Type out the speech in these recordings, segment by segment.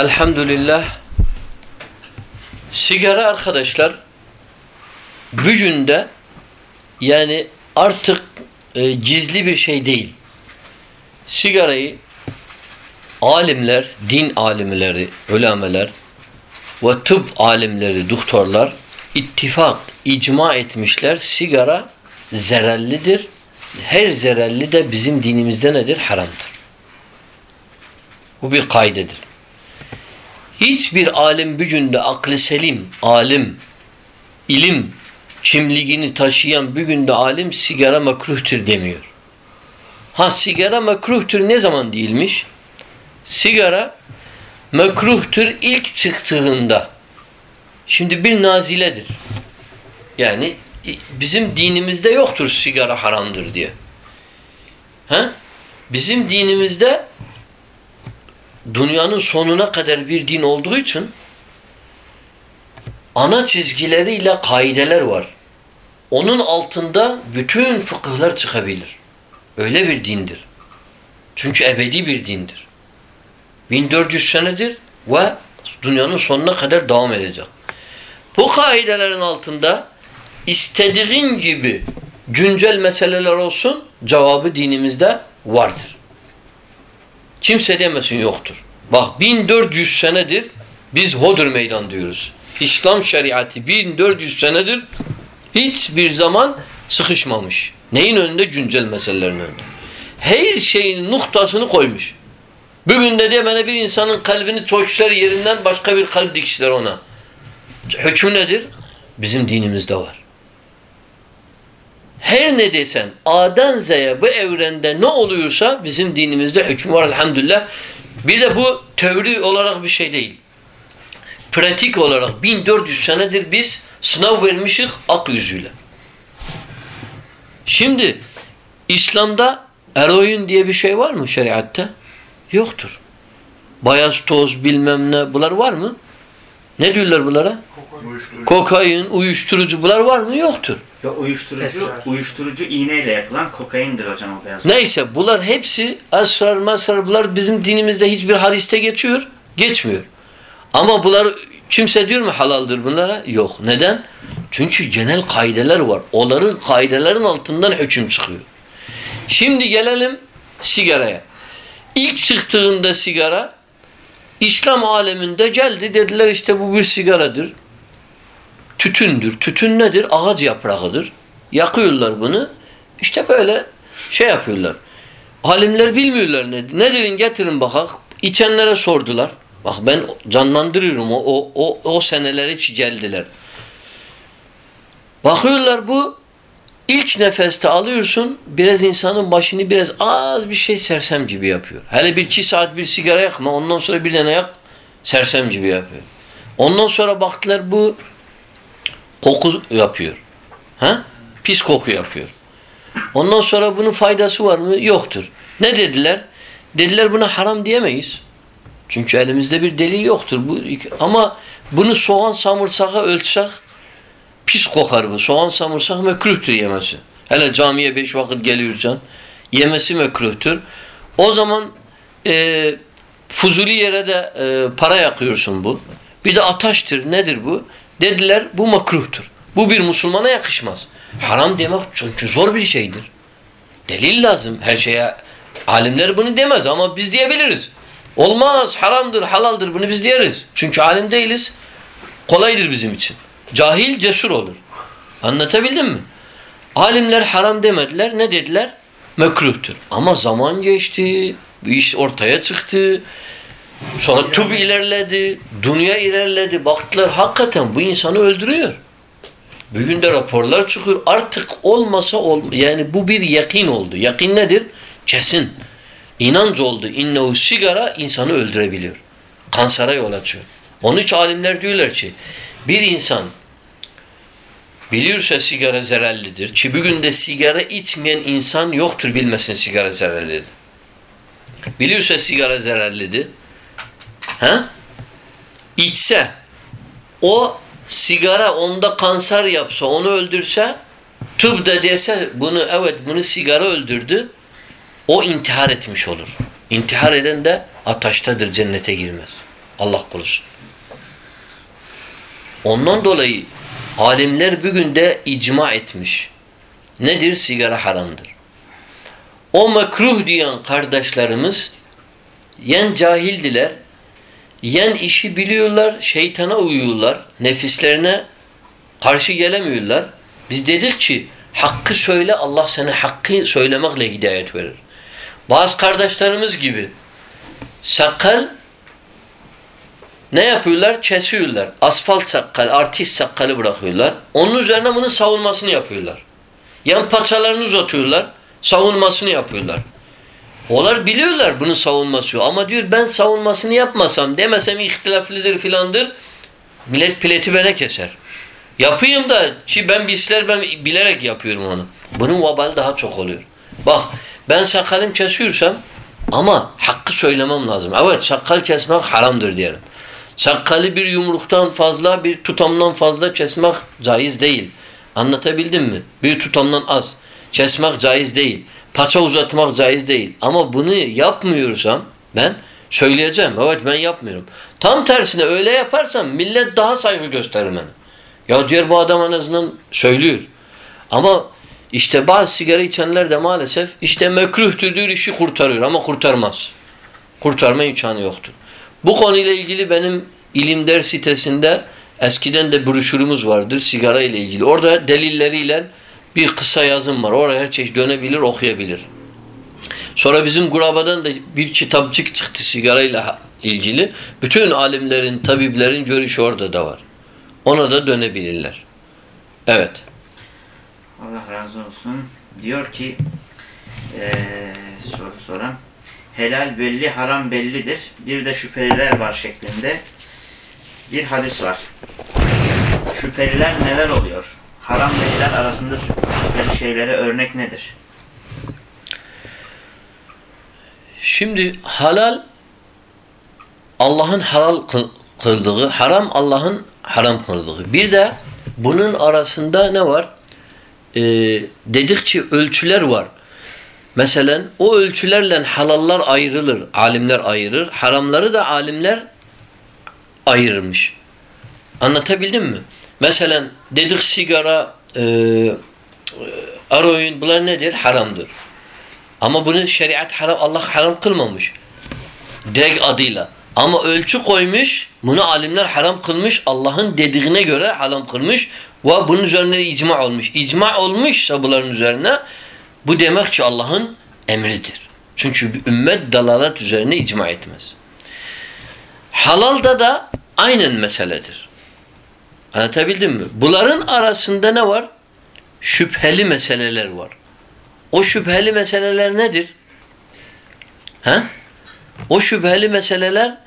Elhamdülillah sigara arkadaşlar bücünde yani artık e, gizli bir şey değil. Sigarayı alimler, din alimleri, ulemeler ve tıp alimleri, doktorlar ittifak, icma etmişler. Sigara zerellidir. Her zerelli de bizim dinimizde nedir? Haramdır. Bu bir kaydedir. Hiçbir alim gücünde aklı selim, alim, ilim kimliğini taşıyan bir günde alim sigara makruhtur demiyor. Ha sigara makruhtur ne zaman değilmiş? Sigara makruhtur ilk çıktığında. Şimdi bir naziledir. Yani bizim dinimizde yoktur sigara haramdır diye. Ha? Bizim dinimizde dünyanın sonuna kadar bir din olduğu için ana çizgileriyle kaideler var. Onun altında bütün fıkıhlar çıkabilir. Öyle bir dindir. Çünkü ebedi bir dindir. 1400 senedir ve dünyanın sonuna kadar devam edecek. Bu kaidelerin altında istediğin gibi güncel meseleler olsun cevabı dinimizde vardır. Kimse demesin yoktur. Bak 1400 senedir biz Hodur meydan diyoruz. İslam şeriatı 1400 senedir hiçbir zaman sıkışmamış. Neyin önünde? Güncel meselelerin önünde. Her şeyin noktasını koymuş. Bugün de demene bir insanın kalbini çöküşler yerinden başka bir kalp dikişler ona. Hükmü nedir? Bizim dinimizde var. Her ne desen A'dan Z'ye bu evrende ne oluyorsa bizim dinimizde hükmü var elhamdülillah. Bir de bu teori olarak bir şey değil. Pratik olarak 1400 senedir biz sınav vermişik ak yüzüyle. Şimdi İslam'da eroin diye bir şey var mı şeriatta? Yoktur. Bayaz toz bilmem ne bunlar var mı? Ne diyorlar bunlara? Kokain, uyuşturucu bunlar var mı? Yoktur. Ya uyuşturucu, Esrar. uyuşturucu iğneyle yapılan kokaindir hocam o beyaz. Neyse bunlar hepsi esrar mesrar bunlar bizim dinimizde hiçbir hadiste geçiyor. Geçmiyor. Ama bunlar kimse diyor mu halaldır bunlara? Yok. Neden? Çünkü genel kaideler var. Onların kaidelerin altından hüküm çıkıyor. Şimdi gelelim sigaraya. İlk çıktığında sigara İslam aleminde geldi dediler işte bu bir sigaradır. Tütündür. Tütün nedir? Ağaç yaprağıdır. Yakıyorlar bunu. İşte böyle şey yapıyorlar. Alimler bilmiyorlar ne. Ne dedin getirin bakak. İçenlere sordular. Bak ben canlandırıyorum o, o, o, o seneler hiç geldiler. Bakıyorlar bu ilk nefeste alıyorsun biraz insanın başını biraz az bir şey sersem gibi yapıyor. Hele bir iki saat bir sigara yakma ondan sonra bir tane yak sersem gibi yapıyor. Ondan sonra baktılar bu koku yapıyor. Ha? Pis koku yapıyor. Ondan sonra bunun faydası var mı? Yoktur. Ne dediler? Dediler buna haram diyemeyiz. Çünkü elimizde bir delil yoktur. Bu ama bunu soğan samırsağa ölçsek pis kokar bu. Soğan samırsak mekruhtur yemesi. Hele camiye beş vakit geliyorsan yemesi mekruhtur. O zaman e, fuzuli yere de e, para yakıyorsun bu. Bir de ataştır. Nedir bu? Dediler bu makruhtur. Bu bir Müslümana yakışmaz. Haram demek çünkü zor bir şeydir. Delil lazım her şeye. Alimler bunu demez ama biz diyebiliriz. Olmaz, haramdır, halaldır bunu biz diyeriz. Çünkü alim değiliz. Kolaydır bizim için. Cahil cesur olur. Anlatabildim mi? Alimler haram demediler. Ne dediler? Mekruhtur. Ama zaman geçti. Bu iş ortaya çıktı. Sonra tıp ilerledi. Dünya ilerledi. Baktılar hakikaten bu insanı öldürüyor. Bugün de raporlar çıkıyor. Artık olmasa ol yani bu bir yakin oldu. Yakin nedir? Kesin. İnanç oldu. İnnehu sigara insanı öldürebiliyor. Kansere yol açıyor. Onun için alimler diyorlar ki bir insan biliyorsa sigara zararlıdır. Ki bugün de sigara içmeyen insan yoktur bilmesin sigara zararlıdır. Biliyorsa sigara zararlıdır. Ha? İçse o sigara onda kanser yapsa onu öldürse tıp da dese bunu evet bunu sigara öldürdü o intihar etmiş olur. İntihar eden de ataştadır cennete girmez. Allah korusun. Ondan dolayı alimler bugün de icma etmiş. Nedir? Sigara haramdır. O mekruh diyen kardeşlerimiz yen cahildiler, yen işi biliyorlar, şeytana uyuyorlar, nefislerine karşı gelemiyorlar. Biz dedik ki hakkı söyle Allah sana hakkı söylemekle hidayet verir. Bazı kardeşlerimiz gibi sakal ne yapıyorlar? Kesiyorlar. Asfalt sakal, artist sakalı bırakıyorlar. Onun üzerine bunun savunmasını yapıyorlar. Yan paçalarını uzatıyorlar. Savunmasını yapıyorlar. Onlar biliyorlar bunun savunması ama diyor ben savunmasını yapmasam demesem ihtilaflidir filandır. Millet pileti bana keser. Yapayım da ki ben bizler ben bilerek yapıyorum onu. Bunun vebali daha çok oluyor. Bak ben sakalım kesiyorsam ama hakkı söylemem lazım. Evet sakal kesmek haramdır diyelim. Sakalı bir yumruktan fazla bir tutamdan fazla kesmek caiz değil. Anlatabildim mi? Bir tutamdan az. Kesmek caiz değil. Paça uzatmak caiz değil. Ama bunu yapmıyorsam ben söyleyeceğim. Evet ben yapmıyorum. Tam tersine öyle yaparsam millet daha saygı gösterir bana. Ya diyor bu adam en azından söylüyor. Ama işte bazı sigara içenler de maalesef işte mekruhtür diyor işi kurtarıyor ama kurtarmaz. Kurtarma imkanı yoktur. Bu konuyla ilgili benim ilim ders sitesinde eskiden de broşürümüz vardır sigara ile ilgili. Orada delilleriyle bir kısa yazım var. Oraya her çeşit dönebilir, okuyabilir. Sonra bizim Guraba'dan da bir kitapçık çıktı sigarayla ilgili. Bütün alimlerin, tabiplerin görüşü orada da var. Ona da dönebilirler. Evet. Allah razı olsun. Diyor ki eee, soru soran helal belli haram bellidir. Bir de şüpheliler var şeklinde bir hadis var. Şüpheliler neler oluyor? Haram helal arasında şeylere örnek nedir? Şimdi halal Allah'ın halal kıl- kıldığı, haram Allah'ın haram kıldığı. Bir de bunun arasında ne var? Ee, dedikçe ölçüler var. Mesela o ölçülerle halallar ayrılır, alimler ayırır. Haramları da alimler ayırmış. Anlatabildim mi? Mesela dedik sigara, e, eroin bunlar nedir? Haramdır. Ama bunu şeriat haram, Allah haram kılmamış. Direkt adıyla. Ama ölçü koymuş, bunu alimler haram kılmış, Allah'ın dediğine göre haram kılmış ve bunun üzerine icma olmuş. İcma olmuşsa bunların üzerine bu demek ki Allah'ın emridir. Çünkü bir ümmet dalalet üzerine icma etmez. Halalda da aynen meseledir. Anlatabildim mi? Bunların arasında ne var? Şüpheli meseleler var. O şüpheli meseleler nedir? Ha? O şüpheli meseleler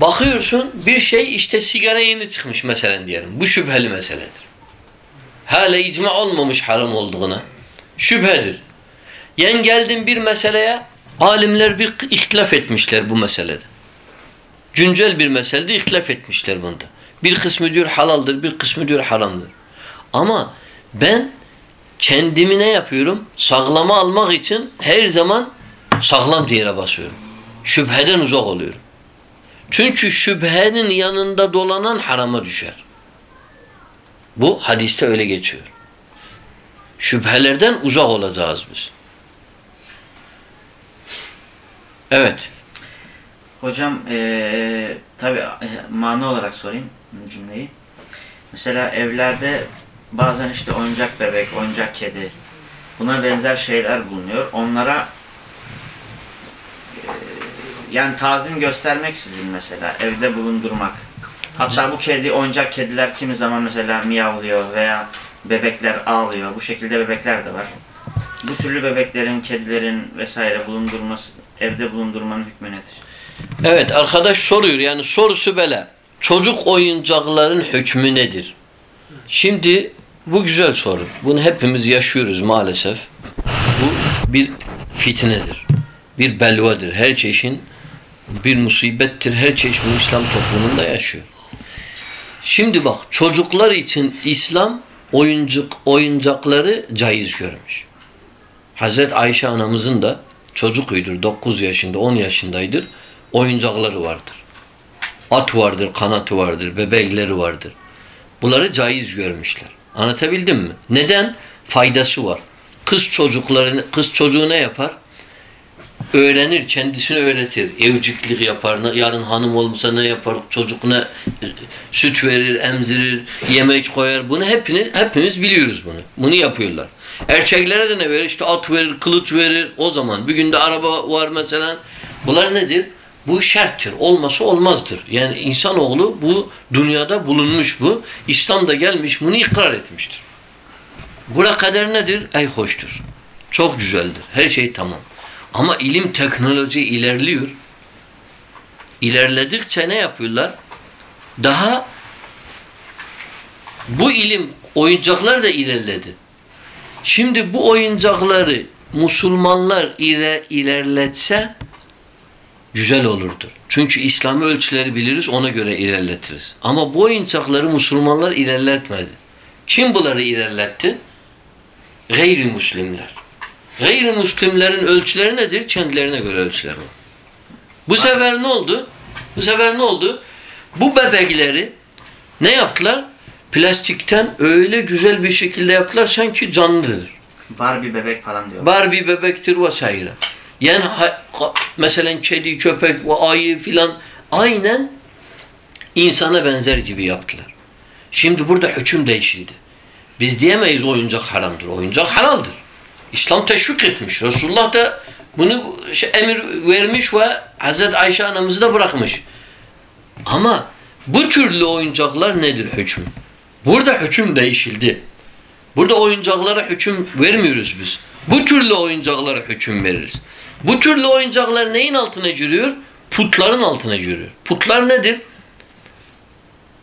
bakıyorsun bir şey işte sigara yeni çıkmış mesela diyelim. Bu şüpheli meseledir. Hala icma olmamış haram olduğuna. Şüphedir. Yen geldin bir meseleye alimler bir ihtilaf etmişler bu meselede. Güncel bir meselede ihtilaf etmişler bunda. Bir kısmı diyor halaldır, bir kısmı diyor haramdır. Ama ben kendimi ne yapıyorum? Sağlama almak için her zaman sağlam diğere basıyorum. Şüpheden uzak oluyorum. Çünkü şüphenin yanında dolanan harama düşer. Bu hadiste öyle geçiyor. Şüphelerden uzak olacağız biz. Evet. Hocam eee tabi mana olarak sorayım cümleyi. Mesela evlerde bazen işte oyuncak bebek, oyuncak kedi buna benzer şeyler bulunuyor. Onlara eee, yani tazim göstermeksizin mesela evde bulundurmak. Hatta bu kedi, oyuncak kediler kimi zaman mesela miyavlıyor veya bebekler ağlıyor. Bu şekilde bebekler de var. Bu türlü bebeklerin, kedilerin vesaire bulundurması, evde bulundurmanın hükmü nedir? Evet arkadaş soruyor yani sorusu böyle. Çocuk oyuncakların hükmü nedir? Şimdi bu güzel soru. Bunu hepimiz yaşıyoruz maalesef. Bu bir fitnedir. Bir belvadır. Her çeşin bir musibettir. Her çeşit bu İslam toplumunda yaşıyor. Şimdi bak çocuklar için İslam oyuncak oyuncakları caiz görmüş. Hazret Ayşe anamızın da çocuk uydur 9 yaşında 10 yaşındaydır oyuncakları vardır. At vardır, kanatı vardır, bebekleri vardır. Bunları caiz görmüşler. Anlatabildim mi? Neden? Faydası var. Kız çocuklarını, kız çocuğu ne yapar? Öğrenir, kendisini öğretir. Evciklik yapar, yarın hanım olmasa ne yapar, çocukuna e, süt verir, emzirir, yemek koyar. Bunu hepiniz, hepimiz biliyoruz bunu. Bunu yapıyorlar. Erkeklere de ne verir? İşte at verir, kılıç verir. O zaman bir günde araba var mesela. Bunlar nedir? Bu şerttir. Olması olmazdır. Yani insanoğlu bu dünyada bulunmuş bu. İslam da gelmiş bunu ikrar etmiştir. Bura kadar nedir? Ey hoştur. Çok güzeldir. Her şey tamam. Ama ilim teknoloji ilerliyor. İlerledikçe ne yapıyorlar? Daha bu ilim oyuncaklar da ilerledi. Şimdi bu oyuncakları Müslümanlar ile ilerletse güzel olurdu. Çünkü İslami ölçüleri biliriz ona göre ilerletiriz. Ama bu oyuncakları Müslümanlar ilerletmedi. Kim bunları ilerletti? Gayrimüslimler. Gayrimüslimlerin ölçüleri nedir? Kendilerine göre ölçüler var. Bu sefer ne oldu? Bu sefer ne oldu? Bu bebekleri ne yaptılar? Plastikten öyle güzel bir şekilde yaptılar sanki canlıdır. Barbie bebek falan diyor. Barbie bebektir vesaire. Yani mesela kedi, köpek ve ayı filan aynen insana benzer gibi yaptılar. Şimdi burada hüküm değişildi. Biz diyemeyiz oyuncak haramdır. Oyuncak halaldır. İslam teşvik etmiş. Resulullah da bunu şey, emir vermiş ve Hazreti Ayşe anamızı da bırakmış. Ama bu türlü oyuncaklar nedir hüküm? Burada hüküm değişildi. Burada oyuncaklara hüküm vermiyoruz biz. Bu türlü oyuncaklara hüküm veririz. Bu türlü oyuncaklar neyin altına giriyor? Putların altına giriyor. Putlar nedir?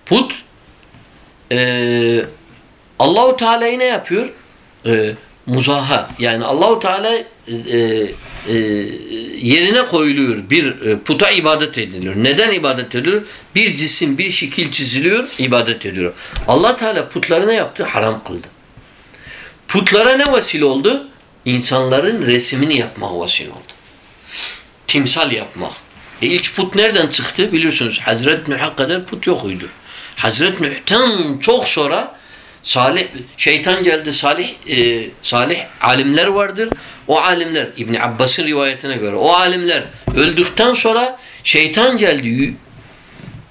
Put eee Allahu Teala'yı ne yapıyor? Eee muzaha. Yani Allahu Teala eee, eee, yerine koyuluyor. Bir e, puta ibadet ediliyor. Neden ibadet ediliyor? Bir cisim, bir şekil çiziliyor, ibadet ediliyor. Allah Teala putları ne yaptı? Haram kıldı. Putlara ne vesile oldu? İnsanların resmini yapmak vesile oldu. Timsal yapmak. E ilk put nereden çıktı? Biliyorsunuz Hazreti Nuh'a kadar put yokuydu. Hazreti Nuh'tan çok sonra Salih şeytan geldi Salih e, Salih alimler vardır. O alimler İbn Abbas'ın rivayetine göre o alimler öldükten sonra şeytan geldi.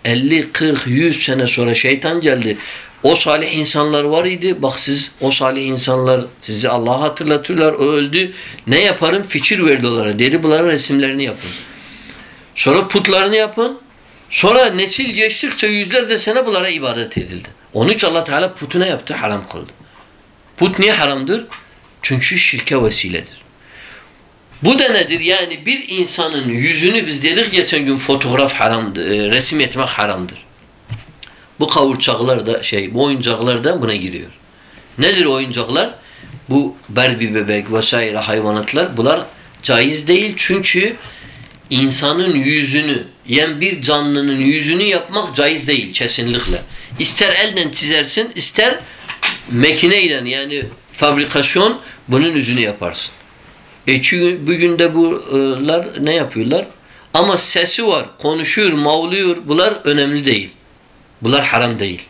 50 40 100 sene sonra şeytan geldi. O salih insanlar var idi. Bak siz o salih insanlar sizi Allah'a hatırlatırlar. O öldü. Ne yaparım? Fikir verdi onlara. Dedi bunların resimlerini yapın. Sonra putlarını yapın. Sonra nesil geçtikçe yüzlerce sene bunlara ibadet edildi. Onun için Allah Teala putu ne yaptı? Haram kıldı. Put niye haramdır? Çünkü şirke vesiledir. Bu da nedir? Yani bir insanın yüzünü biz dedik geçen gün fotoğraf haramdır, e, resim etmek haramdır. Bu kavurçaklar da şey, bu oyuncaklar da buna giriyor. Nedir oyuncaklar? Bu Barbie bebek vesaire hayvanatlar bunlar caiz değil çünkü insanın yüzünü yani bir canlının yüzünü yapmak caiz değil kesinlikle. İster elden çizersin ister makineyle yani fabrikasyon bunun yüzünü yaparsın. E çünkü bugün de bunlar ne yapıyorlar? Ama sesi var, konuşuyor, mavlıyor. Bunlar önemli değil. Bunlar haram değil.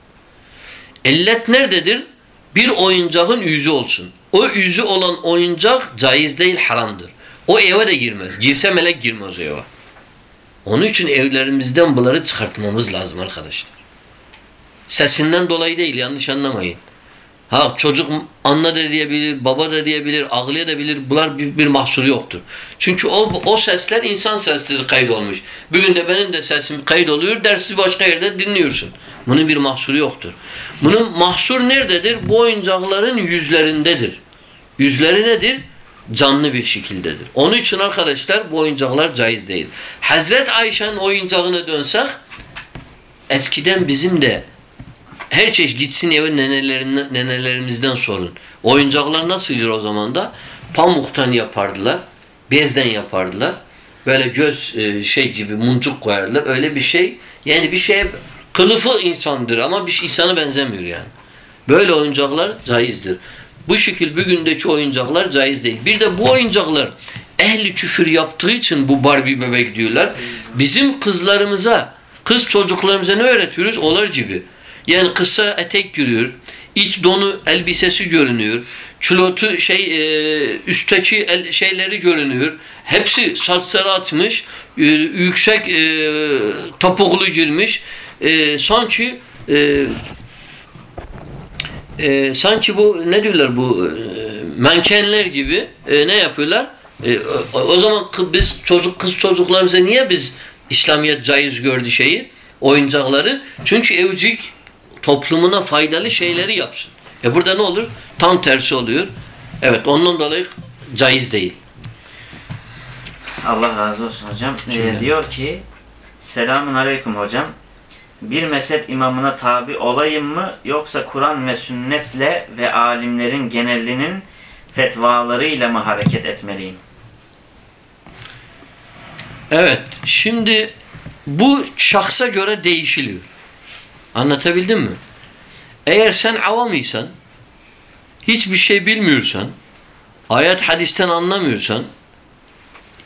İllet nerededir? Bir oyuncağın yüzü olsun. O yüzü olan oyuncak caiz değil, haramdır. O eve de girmez. Girse melek girmez o eve. Onun için evlerimizden bunları çıkartmamız lazım arkadaşlar. Sesinden dolayı değil, yanlış anlamayın. Ha çocuk anne de diyebilir, baba da diyebilir, ağlayabilir. Bunlar bir, bir mahsuru yoktur. Çünkü o o sesler insan sesleri kaydolmuş. Bugün de benim de sesim kaydoluyor. Dersi başka yerde dinliyorsun. Bunun bir mahsuru yoktur. Bunun mahsur nerededir? Bu oyuncakların yüzlerindedir. Yüzleri nedir? Canlı bir şekildedir. Onun için arkadaşlar bu oyuncaklar caiz değil. Hazret Ayşe'nin oyuncağına dönsek eskiden bizim de her çeşit gitsin eve nenelerinden, nenelerimizden sorun. Oyuncaklar nasıldır o zaman da? Pamuktan yapardılar, bezden yapardılar. Böyle göz e, şey gibi muncuk koyardılar. Öyle bir şey. Yani bir şey kılıfı insandır ama bir şey insana benzemiyor yani. Böyle oyuncaklar caizdir. Bu şekil bugündeki oyuncaklar caiz değil. Bir de bu oyuncaklar ehli küfür yaptığı için bu Barbie bebek diyorlar. Bizim kızlarımıza Kız çocuklarımıza ne öğretiyoruz? Olar gibi. Yani kısa etek giriyor. iç donu elbisesi görünüyor. Çulotu şey e, üstteki el, şeyleri görünüyor. Hepsi saçları atmış. e, yüksek e, topuklu girmiş. E, sanki e, e, sanki bu ne diyorlar bu e, mankenler gibi e, ne yapıyorlar? E, o, o zaman biz çocuk kız çocuklarımıza niye biz İslamiyet caiz gördü şeyi oyuncakları? Çünkü evcik toplumuna faydalı şeyleri yapsın. E burada ne olur? Tam tersi oluyor. Evet ondan dolayı caiz değil. Allah razı olsun hocam. Ee, diyor ki Selamun Aleyküm hocam. Bir mezhep imamına tabi olayım mı yoksa Kur'an ve sünnetle ve alimlerin genelinin fetvalarıyla mı hareket etmeliyim? Evet. Şimdi bu şahsa göre değişiliyor. Anlatabildim mi? Eğer sen avamıysan, hiçbir şey bilmiyorsan, ayet hadisten anlamıyorsan,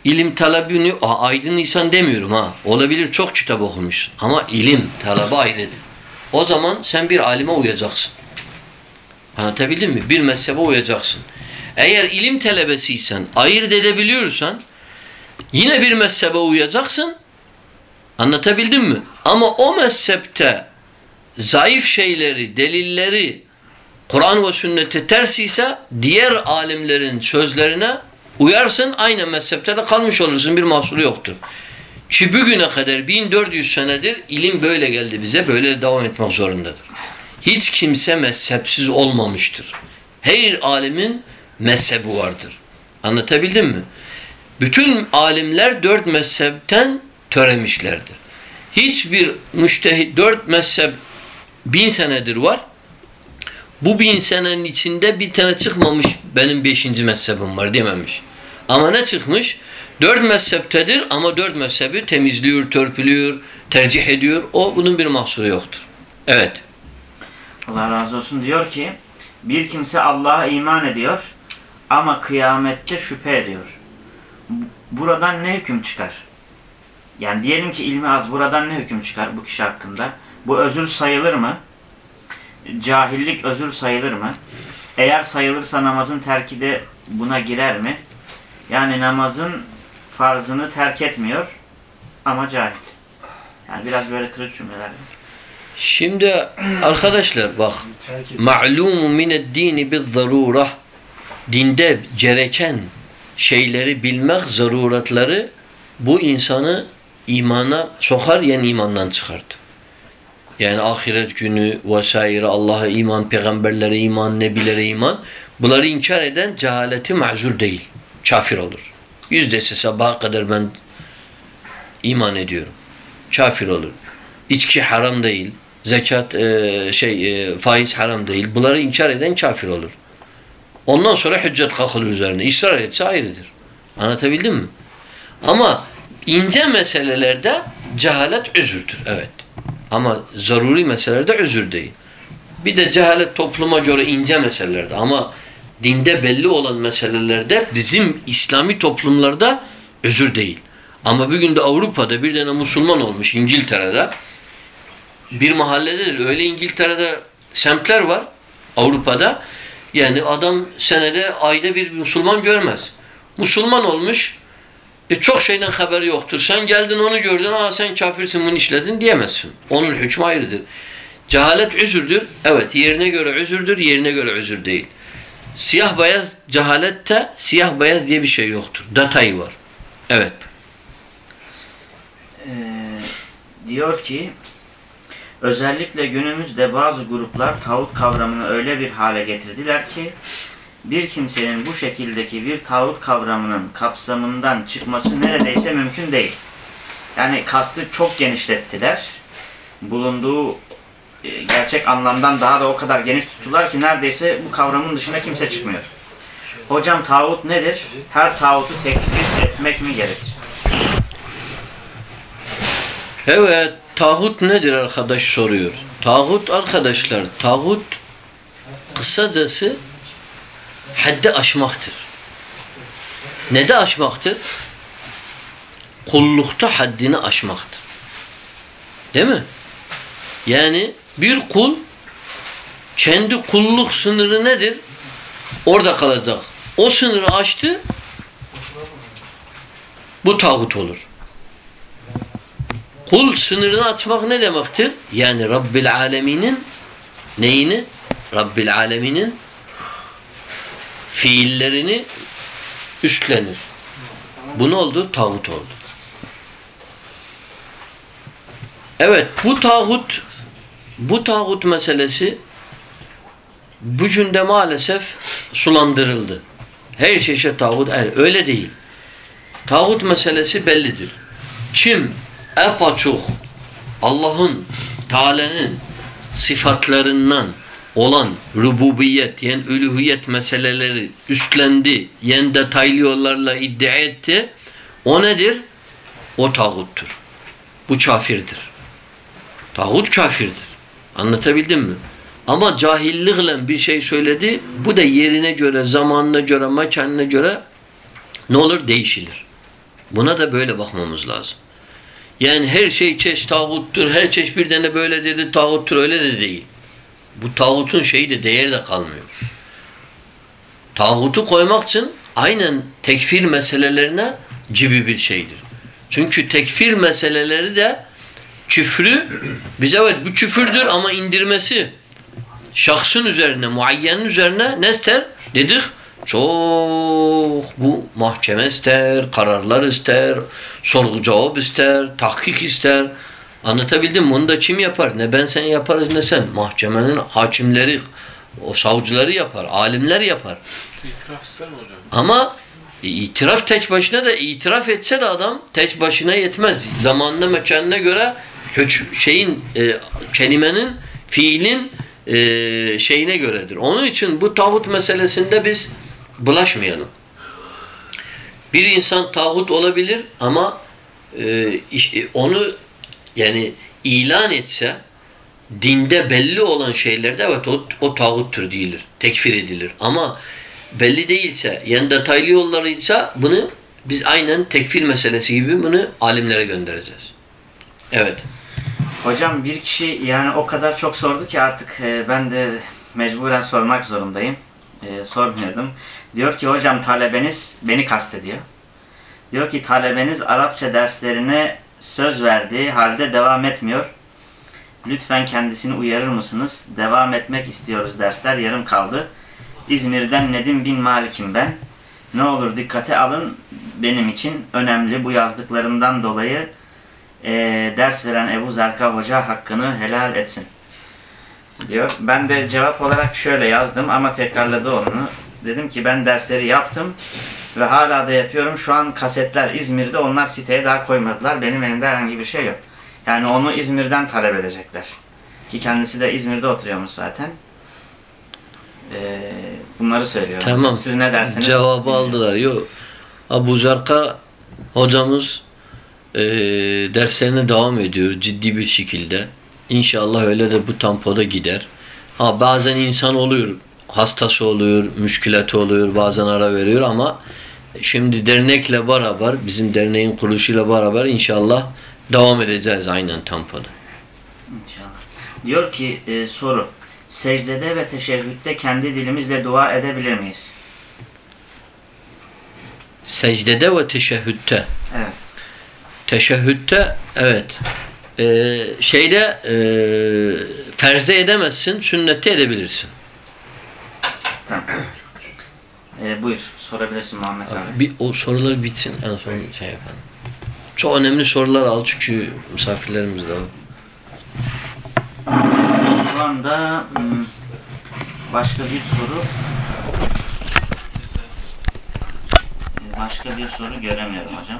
ilim talebini a- aydınlıysan demiyorum ha. Olabilir çok kitap okumuşsun ama ilim talebe ayrıdır. O zaman sen bir alime uyacaksın. Anlatabildim mi? Bir mezhebe uyacaksın. Eğer ilim talebesiysen, ayırt edebiliyorsan Yine bir mezhebe uyacaksın. Anlatabildim mi? Ama o mezhepte zayıf şeyleri, delilleri Kur'an ve sünnete ters ise diğer alimlerin sözlerine uyarsın aynı mezhepte de kalmış olursun bir mahsuru yoktur. Ki bugüne kadar 1400 senedir ilim böyle geldi bize böyle devam etmek zorundadır. Hiç kimse mezhepsiz olmamıştır. Her alimin mezhebi vardır. Anlatabildim mi? Bütün alimler dört mezhepten töremişlerdir. Hiçbir müştehit dört mezhep bin senedir var. Bu bin senenin içinde bir tane çıkmamış benim beşinci mezhebim var dememiş. Ama ne çıkmış? Dört mezheptedir ama dört mezhebi temizliyor, törpülüyor, tercih ediyor. O bunun bir mahsuru yoktur. Evet. Allah razı olsun diyor ki bir kimse Allah'a iman ediyor ama kıyamette şüphe ediyor. Bu- Buradan ne hüküm çıkar? Yani diyelim ki ilmi az buradan ne hüküm çıkar bu kişi hakkında? Bu özür sayılır mı? Cahillik özür sayılır mı? Eğer sayılırsa namazın terki de buna girer mi? Yani namazın farzını terk etmiyor ama cahil. Yani biraz böyle kırık cümleler. Şimdi arkadaşlar bak ma'lumu mined dini biz zarura dinde gereken şeyleri bilmek zaruretleri bu insanı imana sokar yani imandan çıkartır. Yani ahiret günü vesaire Allah'a iman, peygamberlere iman, nebilere iman bunları inkar eden cehaleti mazur değil. Kafir olur. Yüzdesi sabaha kadar ben iman ediyorum. Kafir olur. İçki haram değil. Zekat e, şey e, faiz haram değil. Bunları inkar eden kafir olur. Ondan sonra hüccet kalkılır üzerine. İsrar etse ayrıdır. Anlatabildim mi? Ama ince meselelerde cehalet özürdür. Evet. Ama zaruri meselelerde özür değil. Bir de cehalet topluma göre ince meselelerde ama dinde belli olan meselelerde bizim İslami toplumlarda özür değil. Ama bugün de Avrupa'da bir tane Müslüman olmuş İngiltere'de bir mahallededir. Öyle İngiltere'de semtler var Avrupa'da. Yani adam senede ayda bir Müslüman görmez. Müslüman olmuş e çok şeyden haberi yoktur. Sen geldin onu gördün. Aa sen kafirsin bunu işledin diyemezsin. Onun hükmü ayrıdır. Cehalet özürdür. Evet yerine göre özürdür. Yerine göre özür değil. Siyah beyaz cehalette siyah beyaz diye bir şey yoktur. Detay var. Evet. Ee, diyor ki özellikle günümüzde bazı gruplar tağut kavramını öyle bir hale getirdiler ki bir kimsenin bu şekildeki bir tağut kavramının kapsamından çıkması neredeyse mümkün değil. Yani kastı çok genişlettiler. Bulunduğu e, gerçek anlamdan daha da o kadar geniş tuttular ki neredeyse bu kavramın dışına kimse çıkmıyor. Hocam tağut nedir? Her tağutu tekfir etmek mi gerekir? Evet, tağut nedir arkadaş soruyor. Tağut arkadaşlar, tağut kısacası haddi aşmaktır. Ne de aşmaktır? Kullukta haddini aşmaktır. Değil mi? Yani bir kul kendi kulluk sınırı nedir? Orada kalacak. O sınırı aştı bu tağut olur. Kul sınırını açmak ne demektir? Yani Rabbil Alemin'in neyini? Rabbil Alemin'in fiillerini üstlenir. Bu ne oldu? Tağut oldu. Evet bu tağut bu tağut meselesi bugün maalesef sulandırıldı. Her çeşit tağut. Öyle değil. Tağut meselesi bellidir. Kim epaçuk Allah'ın Teala'nın sıfatlarından olan rububiyet yani üluhiyet meseleleri üstlendi, yani detaylı yollarla iddia etti. O nedir? O tağuttur. Bu kafirdir. Tağut kafirdir. Anlatabildim mi? Ama cahillikle bir şey söyledi. Bu da yerine göre, zamanına göre, mekanına göre ne olur? Değişilir. Buna da böyle bakmamız lazım. Yani her şey çeşit tağuttur, her çeşit bir tane böyle dedi tağuttur öyle de değil. Bu tağutun şeyi de değeri de kalmıyor. Tağutu koymak için aynen tekfir meselelerine cibi bir şeydir. Çünkü tekfir meseleleri de küfrü biz evet bu küfürdür ama indirmesi şahsın üzerine, muayyenin üzerine ne ister? Dedik çok bu mahkeme ister, kararlar ister, sorgu cevap ister, tahkik ister. Anlatabildim mi? Onu da kim yapar? Ne ben sen yaparız ne sen. Mahkemenin hakimleri, o savcıları yapar, alimler yapar. İtiraf ister mi hocam? Ama itiraf tek başına da itiraf etse de adam tek başına yetmez. Zamanına mekanına göre şeyin e, kelimenin fiilin e, şeyine göredir. Onun için bu tağut meselesinde biz bulaşmayalım. Bir insan tağut olabilir ama e, e, onu yani ilan etse dinde belli olan şeylerde evet o, o tağuttur değildir. Tekfir edilir. Ama belli değilse yani detaylı yollarıysa bunu biz aynen tekfir meselesi gibi bunu alimlere göndereceğiz. Evet. Hocam bir kişi yani o kadar çok sordu ki artık e, ben de mecburen sormak zorundayım. E, sormuyordum. Diyor ki hocam talebeniz beni kastediyor. Diyor ki talebeniz Arapça derslerine söz verdiği halde devam etmiyor. Lütfen kendisini uyarır mısınız? Devam etmek istiyoruz dersler yarım kaldı. İzmir'den Nedim bin Malik'im ben. Ne olur dikkate alın benim için önemli bu yazdıklarından dolayı e, ders veren Ebu Zerka Hoca hakkını helal etsin. Diyor. Ben de cevap olarak şöyle yazdım ama tekrarladı onu. Dedim ki ben dersleri yaptım ve hala da yapıyorum. Şu an kasetler İzmir'de onlar siteye daha koymadılar. Benim elimde herhangi bir şey yok. Yani onu İzmir'den talep edecekler. Ki kendisi de İzmir'de oturuyormuş zaten. Ee, bunları söylüyorum. Tamam. Siz ne dersiniz? Cevabı bilmiyorum. aldılar. Yok. Abu Zarka hocamız e, derslerine devam ediyor ciddi bir şekilde. İnşallah öyle de bu tempoda gider. Ha bazen insan oluyor, hastası oluyor, müşkülatı oluyor, bazen ara veriyor ama şimdi dernekle beraber, bizim derneğin kuruluşuyla beraber inşallah devam edeceğiz aynen tempoda. İnşallah. Diyor ki e, soru. Secdede ve teşehhütte kendi dilimizle dua edebilir miyiz? Secdede ve teşehhütte. Evet. Teşehhütte evet. Ee, şeyde e, ferze edemezsin, sünnette edebilirsin. Tamam. E, buyur. Sorabilirsin Muhammed abi. Bir, o sorular bitsin en son şey yapalım. Çok önemli sorular al çünkü misafirlerimiz de var. Şu anda hmm, başka bir soru başka bir soru göremiyorum hocam.